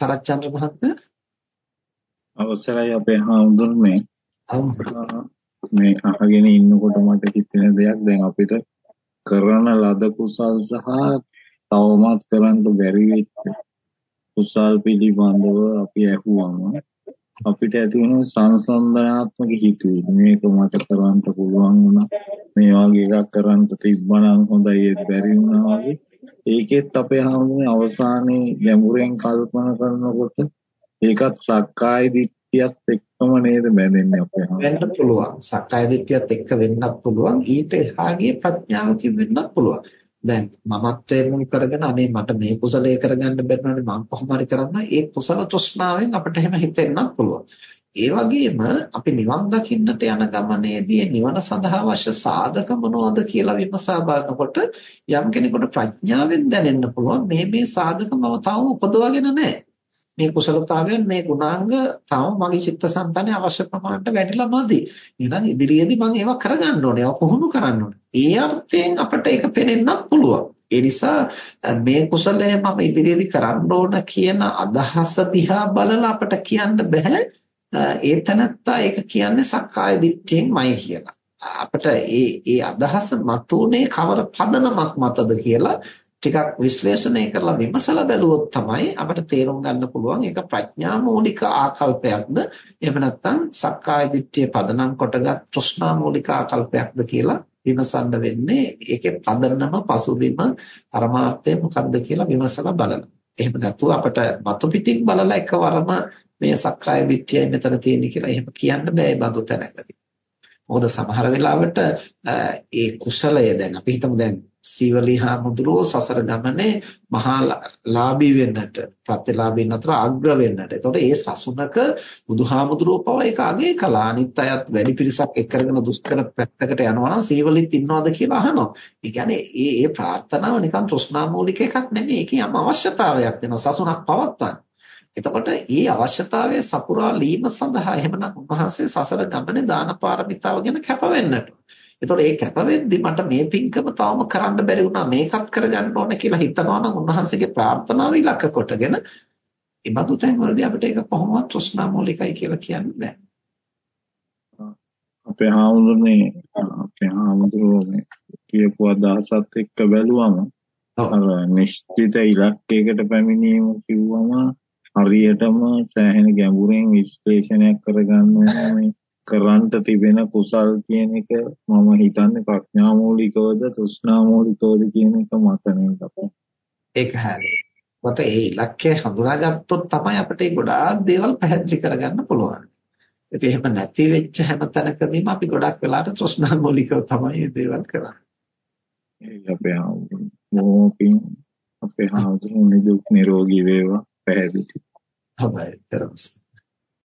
සරච්චන්ද්‍ර මහත්මයා? අවසරයි අපේ හාමුදුරනේ මේ අහගෙන ඉන්නකොට මට හිතෙන දෙයක්. දැන් අපිට කරන ලද කුසල් සහ තවමත් කරන්න බැරි වෙච්ච කුසල් පිළිබඳව අපි ඇහුවම අපිට ඇති වෙන සංසන්දනාත්මක හිතුවේ. මේක මට කරන්න පුළුවන් වුණා. මේ වගේ එකක් කරන්න තිබ්බනම් හොඳයි. ඒත් බැරි වුණා වගේ. ඒකෙත් අපේ හැමෝම අවසානයේ ගැඹුරෙන් කල්පනා කරනකොට ඒකත් සක්කාය දිට්ඨියත් එක්කම නේද බැඳෙන්නේ අපේ හැමෝම වෙන්න පුළුවන්. සක්කාය දිට්ඨියත් එක්ක වෙන්නත් පුළුවන්. ඊට එහාගේ ප්‍රඥාවකින් වෙන්නත් පුළුවන්. දැන් මමත්වයේ මුල් කරගෙන අනේ මට මේ කුසලයේ කරගන්න බැරිනවනේ මම කොහොම හරි කරන්න. ඒ කුසල තෘෂ්ණාවෙන් අපිට එහෙම හිතෙන්නත් පුළුවන්. ඒ වගේම අපි නිවන් දකින්නට යන ගමනේදී නිවන සඳහා අවශ්‍ය සාධක මොනවද කියලා විමසා බලනකොට යම් කෙනෙකුට ප්‍රඥාවෙන් දැනෙන්න පුළුවන් මේ මේ සාධක මම තාම උපදවාගෙන නැහැ. මේ කුසලතාවයන් මේ ගුණාංග තාම මගේ චිත්තසංතානයේ අවශ්‍ය ප්‍රමාණයට වැඩිලා මදි. එහෙනම් ඉදිරියේදී මම ඒවා කරගන්න ඕනේ. ඒවා පුහුණු කරන්න ඕනේ. ඒ අර්ථයෙන් අපිට ඒක පෙනෙන්නත් පුළුවන්. ඒ නිසා මේ කුසලය මම ඉදිරියේදී කරන්න ඕන කියන අදහස දිහා බලලා අපිට කියන්න බෑ ඒ තනත්තා ඒක කියන්නේ සක්කාය දිට්ඨියෙන්මයි කියලා. අපිට ඒ ඒ අදහස මතුනේ කවර පදනමක් මතද කියලා ටිකක් විශ්ලේෂණය කරලා විමසලා බැලුවොත් තමයි අපිට තේරුම් ගන්න පුළුවන් ඒක ප්‍රඥා මූලික ආකල්පයක්ද එහෙම නැත්නම් සක්කාය දිට්ඨිය පදනම් කොටගත් තෘෂ්ණා මූලික ආකල්පයක්ද කියලා විමසන්න වෙන්නේ ඒකේ පදනම පසුබිම පරමාර්ථය මොකක්ද කියලා විමසලා බලන්න. එහෙම නැතුව අපිට මතු පිටින් බලලා එකවරම මේ සක්කාය දිට්ඨියයි මෙතන තියෙන්නේ කියලා එහෙම කියන්න බෑ බඳු තැනකදී. මොකද සමහර වෙලාවට ඒ කුසලය දැන් අපි හිතමු දැන් සීවලිහා මුදුරෝ සසර ගමනේ මහා ලාභී වෙන්නට ප්‍රතිලාභීන් අතර අග්‍ර වෙන්නට. එතකොට ඒ සසුනක බුදුහාමුදුරෝ පව ඒක අගේ කළා. අනිත් අයත් වැඩි පිරිසක් එක් කරගෙන දුෂ්කර පැත්තකට යනවා නම් සීවලිත් ඉන්නවද කියලා අහනවා. ඒ කියන්නේ ඒ ඒ ප්‍රාර්ථනාව නිකන් තෘෂ්ණා මූලික එකක් නෙමෙයි. ඒකේ යම් අවශ්‍යතාවයක් දෙනවා සසුනක් පවත්වන්න. එතකොට මේ අවශ්‍යතාවය සපුරා ලීම සඳහා එහෙමනම් උන්වහන්සේ සසර ගමනේ දාන පාරමිතාව ගැන කැප වෙන්නට. එතකොට ඒ කැප වෙද්දි මට මේ පින්කම තවම කරන්න බැරි වුණා මේකත් කරගන්න ඕන කියලා හිතනවා නම් උන්වහන්සේගේ ප්‍රාර්ථනාව ඉලක්ක කොටගෙන ඒ බඳු තැන්වලදී අපිට ඒක කොහොමවත් තෘෂ්ණා මූලිකයි කියලා කියන්න බෑ. අපේ හාමුදුරනේ අපේ හාමුදුරුවෝ කියපු අදහසත් එක්ක බැලුවම අර නිශ්චිත ඉලක්කයකට පැමිණීම කිව්වම හරියටම සෑහෙන ගැඹුරෙන් විශ්ලේෂණයක් කරගන්න මේ කරන්ට තිබෙන කුසල් කියන එක මම හිතන්නේ ප්‍රඥා මූලිකවද තෘෂ්ණා මූලිකවද කියන එක මත නේද ඒක හරියි. මත ඒ ඉලක්කය හඳුනාගත්තොත් තමයි අපිට ගොඩාක් දේවල් පැහැදිලි කරගන්න පුළුවන්. ඉතින් එහෙම නැති වෙච්ච හැම තැනකදීම අපි ගොඩක් වෙලාට තෘෂ්ණා මූලිකව තමයි මේ දේවල් කරන්නේ. ඒ අපේ මොකින් අපේ හාමුදුරුවෝ නිදුක් නිරෝගී වේවා පැහැදිලි. හොඳයි තරම්ස්.